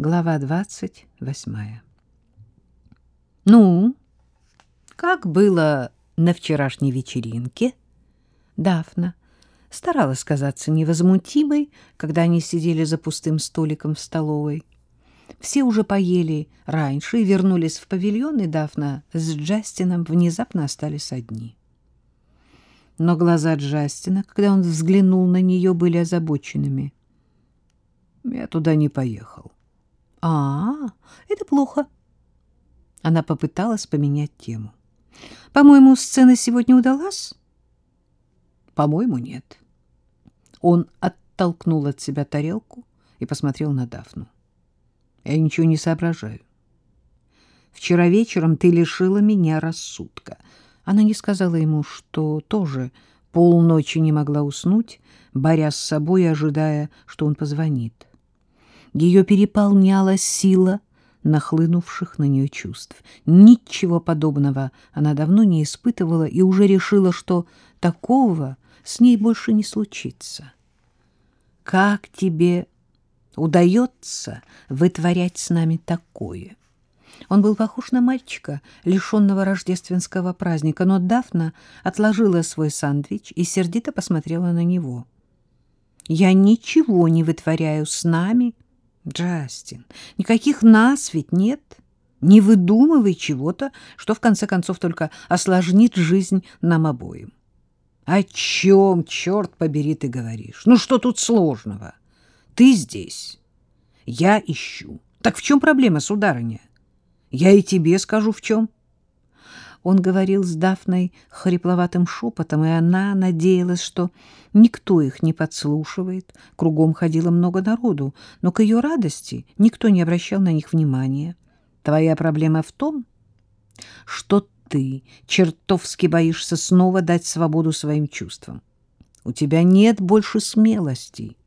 Глава двадцать восьмая. Ну, как было на вчерашней вечеринке? Дафна старалась казаться невозмутимой, когда они сидели за пустым столиком в столовой. Все уже поели раньше и вернулись в павильон, и Дафна с Джастином внезапно остались одни. Но глаза Джастина, когда он взглянул на нее, были озабоченными. «Я туда не поехал». «А, это плохо». Она попыталась поменять тему. «По-моему, сцена сегодня удалась?» «По-моему, нет». Он оттолкнул от себя тарелку и посмотрел на Дафну. Я ничего не соображаю. Вчера вечером ты лишила меня рассудка. Она не сказала ему, что тоже полночи не могла уснуть, борясь с собой и ожидая, что он позвонит. Ее переполняла сила нахлынувших на нее чувств. Ничего подобного она давно не испытывала и уже решила, что такого с ней больше не случится. «Как тебе удается вытворять с нами такое. Он был похож на мальчика, лишенного рождественского праздника, но Дафна отложила свой сандвич и сердито посмотрела на него. «Я ничего не вытворяю с нами, Джастин. Никаких нас ведь нет. Не выдумывай чего-то, что в конце концов только осложнит жизнь нам обоим». «О чем, черт побери, ты говоришь? Ну что тут сложного?» Ты здесь. Я ищу. Так в чем проблема, сударыня? Я и тебе скажу, в чем. Он говорил с Дафной хрипловатым шепотом, и она надеялась, что никто их не подслушивает. Кругом ходило много народу, но к ее радости никто не обращал на них внимания. Твоя проблема в том, что ты чертовски боишься снова дать свободу своим чувствам. У тебя нет больше смелости.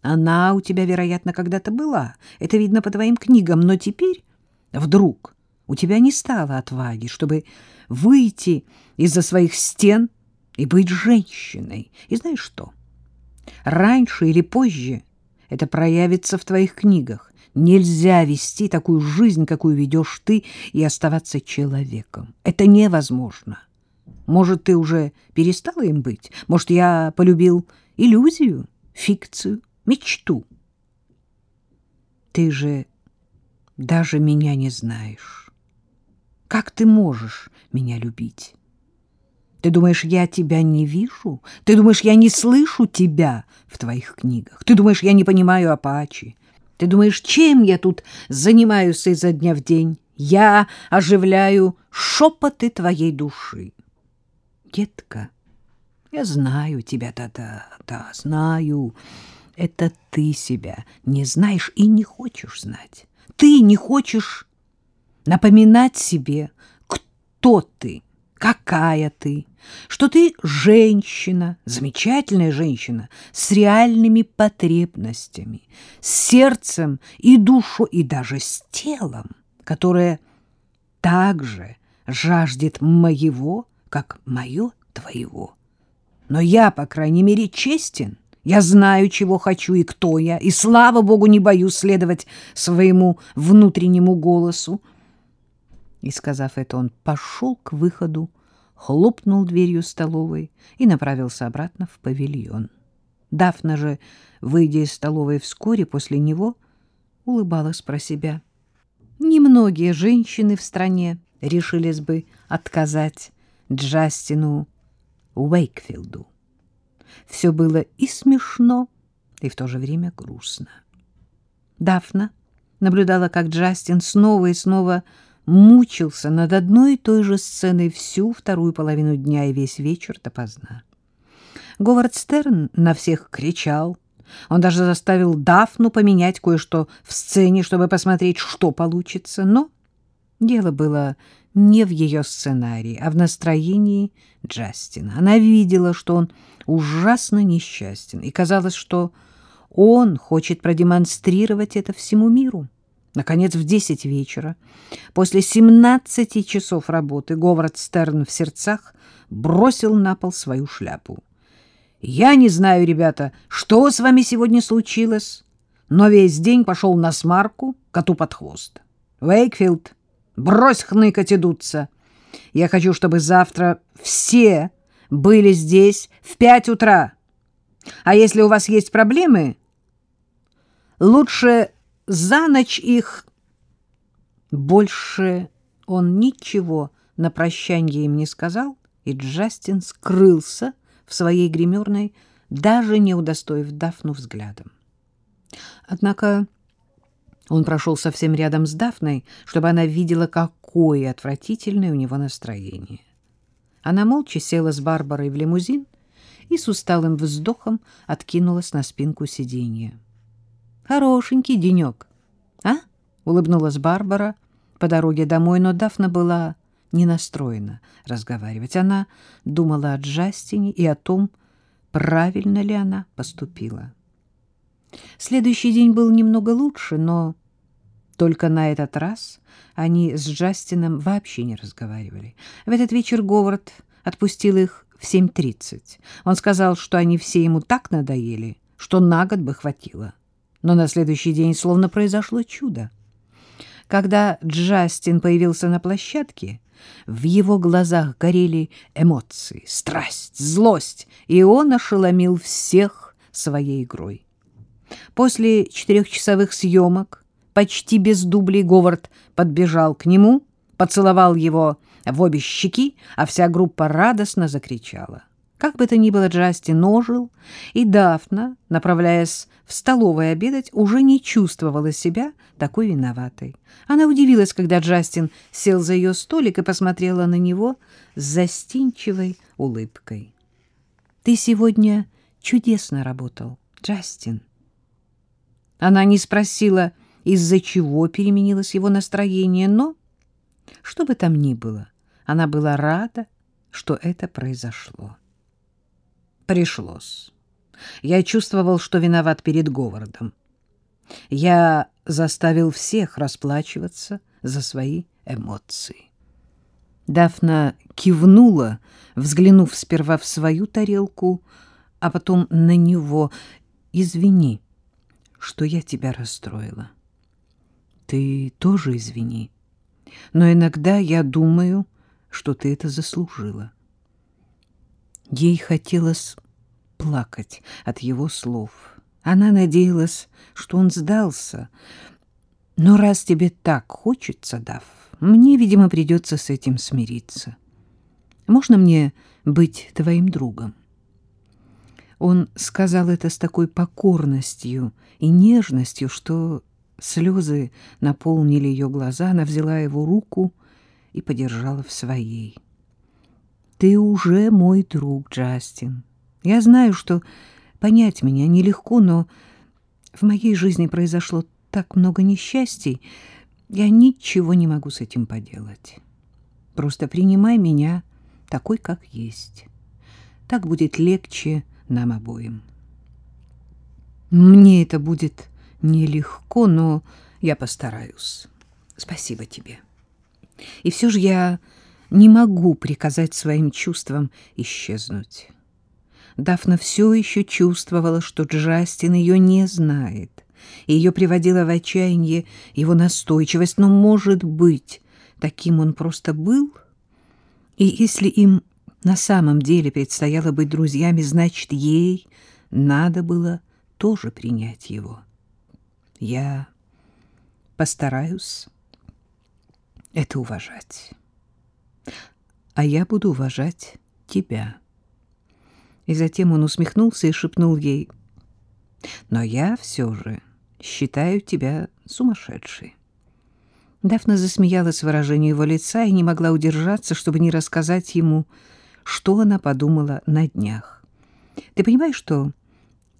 Она у тебя, вероятно, когда-то была. Это видно по твоим книгам. Но теперь вдруг у тебя не стало отваги, чтобы выйти из-за своих стен и быть женщиной. И знаешь что? Раньше или позже это проявится в твоих книгах. Нельзя вести такую жизнь, какую ведешь ты, и оставаться человеком. Это невозможно. Может, ты уже перестала им быть? Может, я полюбил иллюзию, фикцию? мечту. Ты же даже меня не знаешь. Как ты можешь меня любить? Ты думаешь, я тебя не вижу? Ты думаешь, я не слышу тебя в твоих книгах? Ты думаешь, я не понимаю Апачи? Ты думаешь, чем я тут занимаюсь изо дня в день? Я оживляю шепоты твоей души. Детка, я знаю тебя, да-да, да, знаю это ты себя не знаешь и не хочешь знать. Ты не хочешь напоминать себе, кто ты, какая ты, что ты женщина, замечательная женщина, с реальными потребностями, с сердцем и душой, и даже с телом, которое также жаждет моего, как мое твоего. Но я, по крайней мере, честен — я знаю, чего хочу и кто я, и, слава богу, не боюсь следовать своему внутреннему голосу. И, сказав это, он пошел к выходу, хлопнул дверью столовой и направился обратно в павильон. Дафна же, выйдя из столовой вскоре после него, улыбалась про себя. Немногие женщины в стране решились бы отказать Джастину Уэйкфилду. Все было и смешно, и в то же время грустно. Дафна наблюдала, как Джастин снова и снова мучился над одной и той же сценой всю вторую половину дня и весь вечер допоздна. Говард Стерн на всех кричал. Он даже заставил Дафну поменять кое-что в сцене, чтобы посмотреть, что получится. Но дело было не в ее сценарии, а в настроении Джастина. Она видела, что он ужасно несчастен, и казалось, что он хочет продемонстрировать это всему миру. Наконец, в десять вечера, после семнадцати часов работы, Говард Стерн в сердцах бросил на пол свою шляпу. «Я не знаю, ребята, что с вами сегодня случилось, но весь день пошел на смарку» коту под хвост. Вейкфилд, брось хныкать и дуться. Я хочу, чтобы завтра все были здесь в пять утра. А если у вас есть проблемы, лучше за ночь их... Больше он ничего на прощанье им не сказал, и Джастин скрылся в своей гримерной, даже не удостоив Дафну взглядом. Однако он прошел совсем рядом с Дафной, чтобы она видела, какое отвратительное у него настроение. Она молча села с Барбарой в лимузин и с усталым вздохом откинулась на спинку сиденья. «Хорошенький денек, а?» — улыбнулась Барбара по дороге домой, но Дафна была не настроена разговаривать. Она думала о Джастине и о том, правильно ли она поступила. Следующий день был немного лучше, но только на этот раз они с Джастином вообще не разговаривали. В этот вечер Говард отпустил их в 7.30. Он сказал, что они все ему так надоели, что на год бы хватило. Но на следующий день словно произошло чудо. Когда Джастин появился на площадке, в его глазах горели эмоции, страсть, злость, и он ошеломил всех своей игрой. После четырехчасовых съемок, почти без дублей, Говард подбежал к нему, поцеловал его в обе щеки, а вся группа радостно закричала. Как бы то ни было, Джастин ожил, и Дафна, направляясь в столовой обедать, уже не чувствовала себя такой виноватой. Она удивилась, когда Джастин сел за ее столик и посмотрела на него с застенчивой улыбкой. — Ты сегодня чудесно работал, Джастин. Она не спросила, из-за чего переменилось его настроение, но, что бы там ни было, она была рада, что это произошло. Пришлось. Я чувствовал, что виноват перед Говардом. Я заставил всех расплачиваться за свои эмоции. Дафна кивнула, взглянув сперва в свою тарелку, а потом на него. «Извини, что я тебя расстроила». «Ты тоже извини, но иногда я думаю, что ты это заслужила». Ей хотелось плакать от его слов. Она надеялась, что он сдался. Но раз тебе так хочется, Дав, мне, видимо, придется с этим смириться. Можно мне быть твоим другом? Он сказал это с такой покорностью и нежностью, что слезы наполнили ее глаза. Она взяла его руку и подержала в своей. «Ты уже мой друг, Джастин. Я знаю, что понять меня нелегко, но в моей жизни произошло так много несчастий, я ничего не могу с этим поделать. Просто принимай меня такой, как есть. Так будет легче нам обоим. Мне это будет нелегко, но я постараюсь. Спасибо тебе. И все же я не могу приказать своим чувствам исчезнуть. Дафна все еще чувствовала, что Джастин ее не знает, и ее приводила в отчаяние его настойчивость. Но, может быть, таким он просто был? И если им на самом деле предстояло быть друзьями, значит, ей надо было тоже принять его. Я постараюсь это уважать. А я буду уважать тебя. И затем он усмехнулся и шепнул ей, «Но я все же считаю тебя сумасшедшей». Дафна засмеялась выражению его лица и не могла удержаться, чтобы не рассказать ему, что она подумала на днях. «Ты понимаешь, что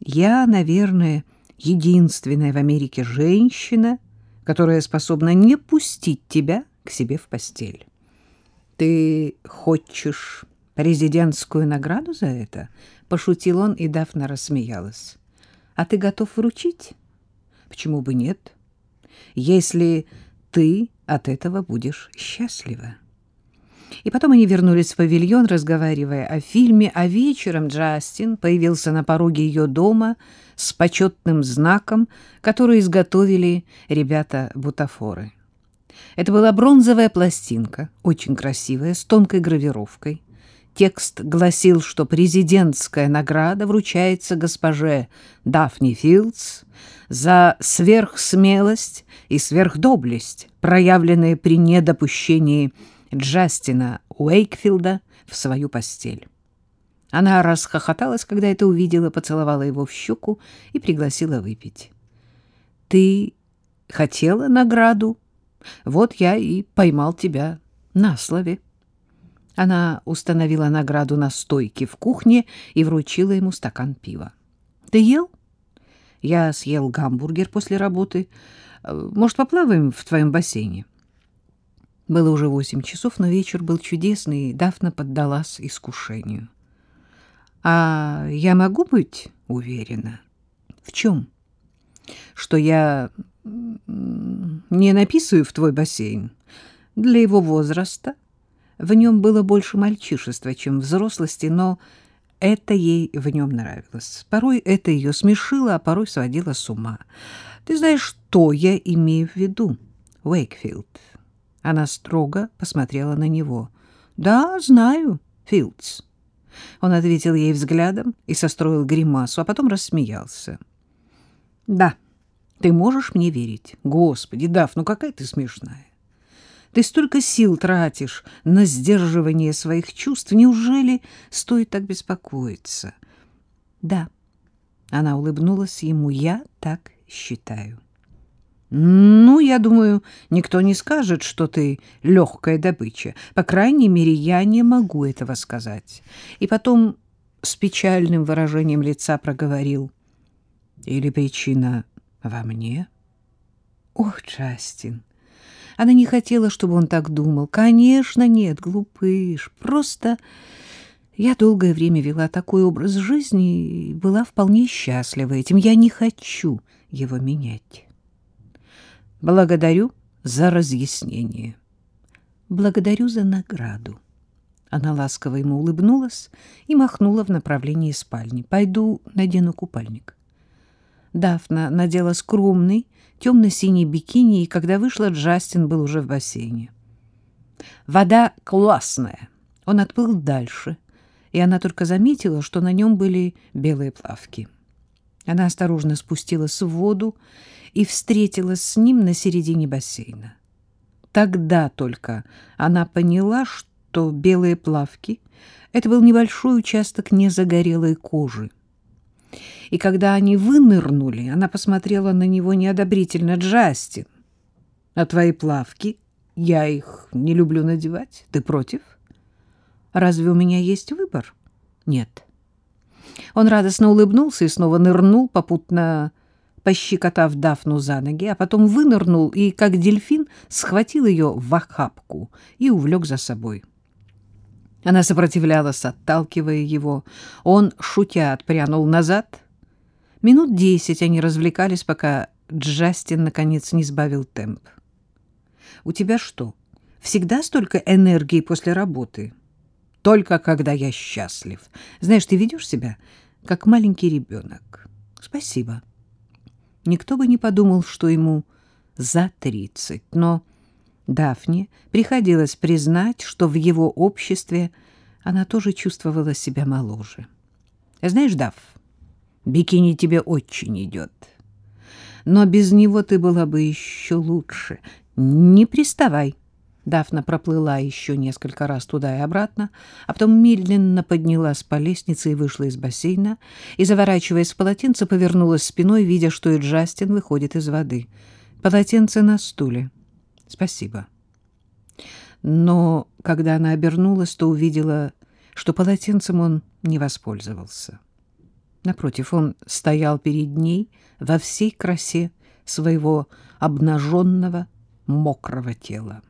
я, наверное, единственная в Америке женщина, которая способна не пустить тебя к себе в постель? Ты хочешь Резидентскую награду за это? Пошутил он, и Дафна рассмеялась. А ты готов вручить? Почему бы нет? Если ты от этого будешь счастлива. И потом они вернулись в павильон, разговаривая о фильме, а вечером Джастин появился на пороге ее дома с почетным знаком, который изготовили ребята-бутафоры. Это была бронзовая пластинка, очень красивая, с тонкой гравировкой. Текст гласил, что президентская награда вручается госпоже Дафни Филдс за сверхсмелость и сверхдоблесть, проявленные при недопущении Джастина Уэйкфилда в свою постель. Она расхохоталась, когда это увидела, поцеловала его в щеку и пригласила выпить. — Ты хотела награду? Вот я и поймал тебя на слове. Она установила награду на стойке в кухне и вручила ему стакан пива. — Ты ел? — Я съел гамбургер после работы. Может, поплаваем в твоем бассейне? Было уже восемь часов, но вечер был чудесный, и Дафна поддалась искушению. — А я могу быть уверена? — В чем? — Что я не написываю в твой бассейн. Для его возраста в нем было больше мальчишества, чем взрослости, но это ей в нем нравилось. Порой это ее смешило, а порой сводило с ума. Ты знаешь, что я имею в виду, Уэйкфилд? Она строго посмотрела на него. Да, знаю, Филдс. Он ответил ей взглядом и состроил гримасу, а потом рассмеялся. Да, ты можешь мне верить? Господи, Даф, ну какая ты смешная. Ты столько сил тратишь на сдерживание своих чувств. Неужели стоит так беспокоиться? Да. Она улыбнулась ему. Я так считаю. Ну, я думаю, никто не скажет, что ты легкая добыча. По крайней мере, я не могу этого сказать. И потом с печальным выражением лица проговорил. Или причина во мне? Ох, Джастин! Она не хотела, чтобы он так думал. Конечно, нет, глупыш. Просто я долгое время вела такой образ жизни и была вполне счастлива этим. Я не хочу его менять. Благодарю за разъяснение. Благодарю за награду. Она ласково ему улыбнулась и махнула в направлении спальни. Пойду надену купальник. Дафна надела скромный темно-синий бикини, и когда вышла, Джастин был уже в бассейне. Вода классная. Он отплыл дальше, и она только заметила, что на нем были белые плавки. Она осторожно спустилась в воду и встретилась с ним на середине бассейна. Тогда только она поняла, что белые плавки — это был небольшой участок незагорелой кожи, и когда они вынырнули, она посмотрела на него неодобрительно. «Джастин, а твои плавки? Я их не люблю надевать. Ты против?» «Разве у меня есть выбор?» «Нет». Он радостно улыбнулся и снова нырнул, попутно пощекотав Дафну за ноги, а потом вынырнул и, как дельфин, схватил ее в охапку и увлек за собой. Она сопротивлялась, отталкивая его. Он, шутя, отпрянул назад. Минут десять они развлекались, пока Джастин, наконец, не сбавил темп. — У тебя что, всегда столько энергии после работы? — Только когда я счастлив. Знаешь, ты ведешь себя, как маленький ребенок. — Спасибо. Никто бы не подумал, что ему за тридцать, но... Дафне приходилось признать, что в его обществе она тоже чувствовала себя моложе. «Знаешь, Даф, бикини тебе очень идет. Но без него ты была бы еще лучше. Не приставай». Дафна проплыла еще несколько раз туда и обратно, а потом медленно поднялась по лестнице и вышла из бассейна, и, заворачиваясь в полотенце, повернулась спиной, видя, что и Джастин выходит из воды. Полотенце на стуле. Спасибо. Но когда она обернулась, то увидела, что полотенцем он не воспользовался. Напротив, он стоял перед ней во всей красе своего обнаженного мокрого тела.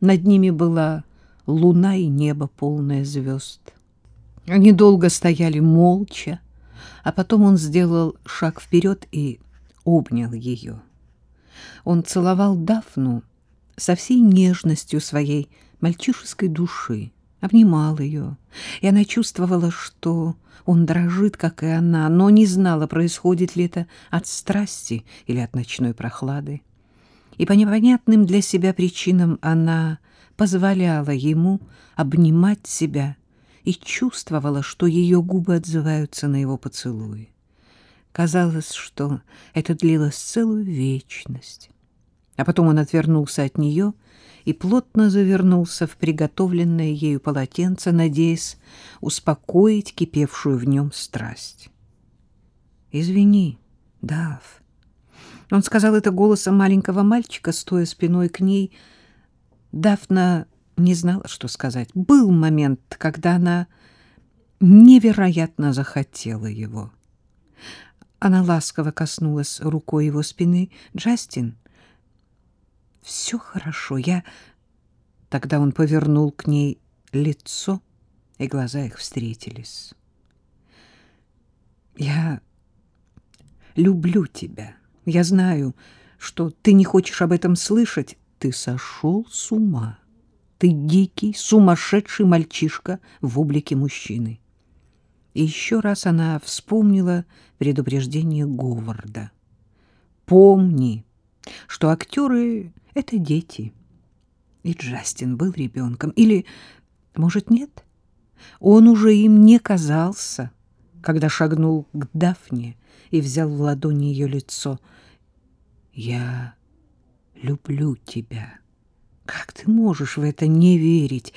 Над ними была луна и небо, полное звезд. Они долго стояли молча, а потом он сделал шаг вперед и обнял ее. Он целовал Дафну со всей нежностью своей мальчишеской души, обнимал ее, и она чувствовала, что он дрожит, как и она, но не знала, происходит ли это от страсти или от ночной прохлады. И по непонятным для себя причинам она позволяла ему обнимать себя и чувствовала, что ее губы отзываются на его поцелуи. Казалось, что это длилось целую вечность. А потом он отвернулся от нее и плотно завернулся в приготовленное ею полотенце, надеясь успокоить кипевшую в нем страсть. «Извини, Дав». Он сказал это голосом маленького мальчика, стоя спиной к ней. Дафна не знала, что сказать. Был момент, когда она невероятно захотела его. Она ласково коснулась рукой его спины. «Джастин, все хорошо, я...» Тогда он повернул к ней лицо, и глаза их встретились. «Я люблю тебя. Я знаю, что ты не хочешь об этом слышать. Ты сошел с ума. Ты дикий, сумасшедший мальчишка в облике мужчины». И еще раз она вспомнила предупреждение Говарда. «Помни, что актеры — это дети». И Джастин был ребенком. Или, может, нет? Он уже им не казался, когда шагнул к Дафне и взял в ладони ее лицо. «Я люблю тебя. Как ты можешь в это не верить?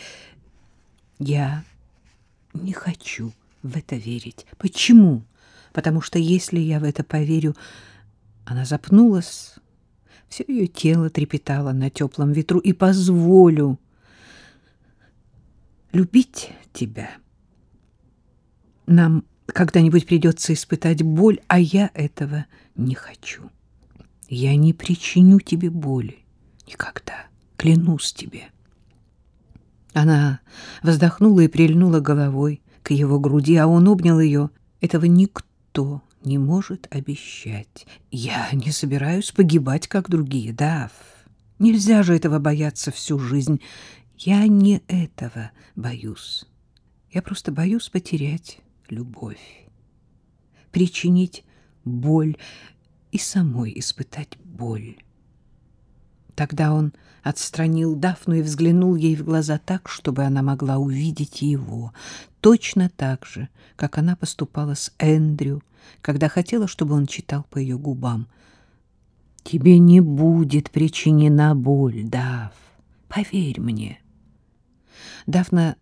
Я не хочу» в это верить. Почему? Потому что если я в это поверю... Она запнулась, все ее тело трепетало на теплом ветру, и позволю любить тебя. Нам когда-нибудь придется испытать боль, а я этого не хочу. Я не причиню тебе боли. Никогда. Клянусь тебе. Она вздохнула и прильнула головой к его груди, а он обнял ее. Этого никто не может обещать. Я не собираюсь погибать, как другие, Дав. Нельзя же этого бояться всю жизнь. Я не этого боюсь. Я просто боюсь потерять любовь, причинить боль и самой испытать боль. Тогда он отстранил Дафну и взглянул ей в глаза так, чтобы она могла увидеть его, точно так же, как она поступала с Эндрю, когда хотела, чтобы он читал по ее губам. «Тебе не будет причинена боль, Даф, поверь мне». Дафна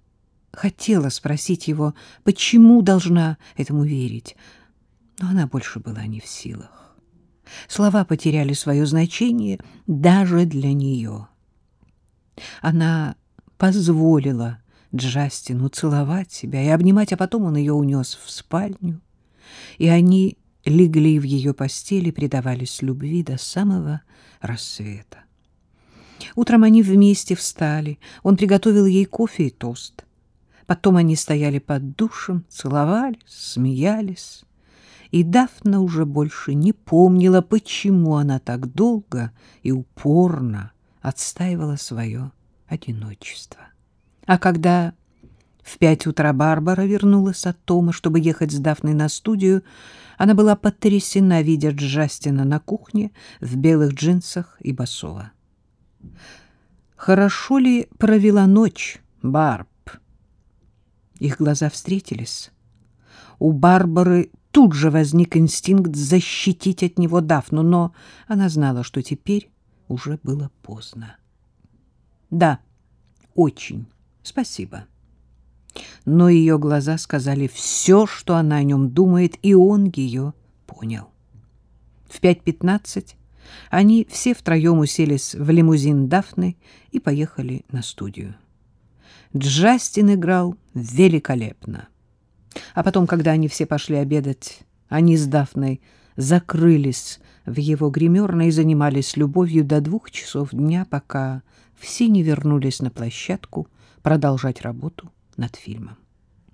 хотела спросить его, почему должна этому верить, но она больше была не в силах. Слова потеряли свое значение даже для нее. Она позволила Джастину целовать себя и обнимать, а потом он ее унес в спальню, и они легли в ее постели, предавались любви до самого рассвета. Утром они вместе встали, он приготовил ей кофе и тост. Потом они стояли под душем, целовались, смеялись и Дафна уже больше не помнила, почему она так долго и упорно отстаивала свое одиночество. А когда в пять утра Барбара вернулась от Тома, чтобы ехать с Дафной на студию, она была потрясена, видя Джастина на кухне в белых джинсах и басова. «Хорошо ли провела ночь, Барб?» Их глаза встретились. У Барбары тут же возник инстинкт защитить от него Дафну, но она знала, что теперь уже было поздно. «Да, очень. Спасибо». Но ее глаза сказали все, что она о нем думает, и он ее понял. В пять пятнадцать они все втроем уселись в лимузин Дафны и поехали на студию. Джастин играл великолепно. А потом, когда они все пошли обедать, они с Дафной закрылись в его гримерной и занимались любовью до двух часов дня, пока все не вернулись на площадку продолжать работу над фильмом.